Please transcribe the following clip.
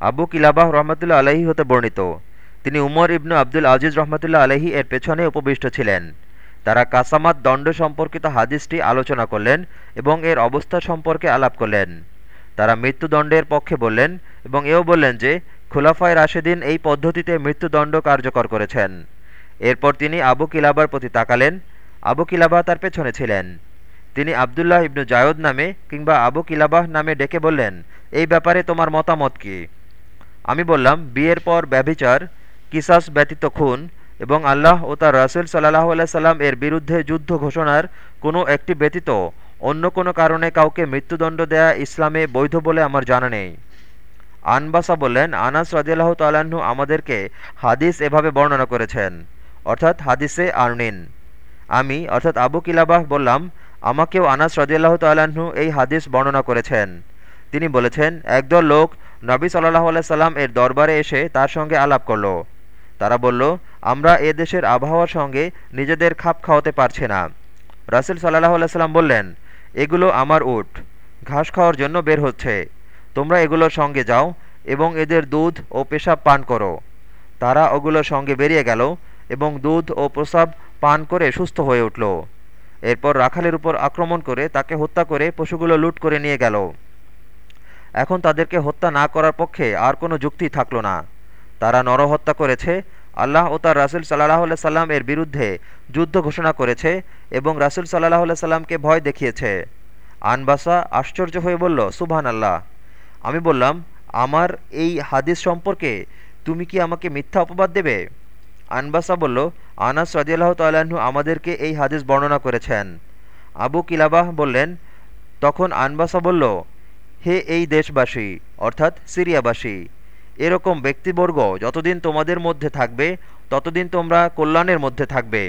আবু কিলাবাহ রহমতুল্লা আলহী হতে বর্ণিত। তিনি উমর ইবনু আবদুল আজিজ রহমতুল্লা আলহী এর পেছনে উপবিষ্ট ছিলেন। তারা কাসামাত দণ্ড সম্পর্কিত হাদিসটি আলোচনা করলেন এবং এর অবস্থা সম্পর্কে আলাপ করলেন। তারা মৃত্যুদণ্ডের পক্ষে বললেন এবং এও বললেন যে, খুলাফায় রাশেদিন এই পদ্ধতিতে মৃত্যুদণ্ড কার্যকর করেছেন। এরপর তিনি আবু কিলাবার প্রতি তাকালেন। আবু কিলাবা তার পেছনে ছিলেন। তিনি আবদুল্লাহ ইবনু জায়দ নামে কিংবা আবু কিলাবাহ নামে ডেকে বললেন, এই ব্যাপারে তোমার মতামত কি? আমি বললাম, বিয়ের পর ব্যভিচার, কিসাস ব্যতীত খুন এবং আল্লাহ ও তার রাসুল সাল্লাহ সাল্লাম এর বিরুদ্ধে যুদ্ধ ঘোষণার কোনো একটি ব্যতীত অন্য কোনো কারণে কাউকে মৃত্যুদণ্ড দেয়া ইসলামে বৈধ বলে আমার জানা নেই। আনবাসা বললেন, আনাস রাজিয়াল্লাহ তাল্লাহ্ন আমাদেরকে হাদিস এভাবে বর্ণনা করেছেন, অর্থাৎ হাদিসে আর্নিন আমি, অর্থাৎ আবু কিলাবাহ বললাম, আমাকেও আনাস রদিয়াল্লাহ তাল্লাহ্ন এই হাদিস বর্ণনা করেছেন। তিনি বলেছেন, একদল লোক নবী সাল্লাহ সাল্লাম এর দরবারে এসে তার সঙ্গে আলাপ করল। তারা বলল, আমরা এ দেশের আবহাওয়ার সঙ্গে নিজেদের খাপ খাওয়াতে পারছি না। রাসেল সাল্লাহ সাল্লাম বললেন, এগুলো আমার উট। ঘাস খাওয়ার জন্য বের হচ্ছে। তোমরা এগুলোর সঙ্গে যাও এবং এদের দুধ ও পেশাব পান করো। তারা ওগুলোর সঙ্গে বেরিয়ে গেল এবং দুধ ও প্রসাব পান করে সুস্থ হয়ে উঠল। এরপর রাখালের উপর আক্রমণ করে তাকে হত্যা করে পশুগুলো লুট করে নিয়ে গেল। এখন তাদেরকে হত্যা না করার পক্ষে আর কোনো যুক্তি থাকল না। তারা নরহত্যা করেছে, আল্লাহ ও তার রাসুল সাল্লাহ সাল্লাম এর বিরুদ্ধে যুদ্ধ ঘোষণা করেছে এবং রাসুল সাল্লাহ সাল্লামকে ভয় দেখিয়েছে। আনবাসা আশ্চর্য হয়ে বলল সুবহান আল্লাহ আমি বললাম, আমার এই হাদিস সম্পর্কে তুমি কি আমাকে মিথ্যা অপবাদ দেবে? আনবাসা বলল, আনাস রাজিয়াল্লাহ তাল্লাহ্ন আমাদেরকে এই হাদিস বর্ণনা করেছেন। আবু কিলাবাহ বললেন, তখন আনবাসা বলল হে এই দেশবাসী, অর্থাৎ সিরিয়াবাসী, এরকম ব্যক্তিবর্গ যতদিন তোমাদের মধ্যে থাকবে, ততদিন তোমরা কল্যাণের মধ্যে থাকবে।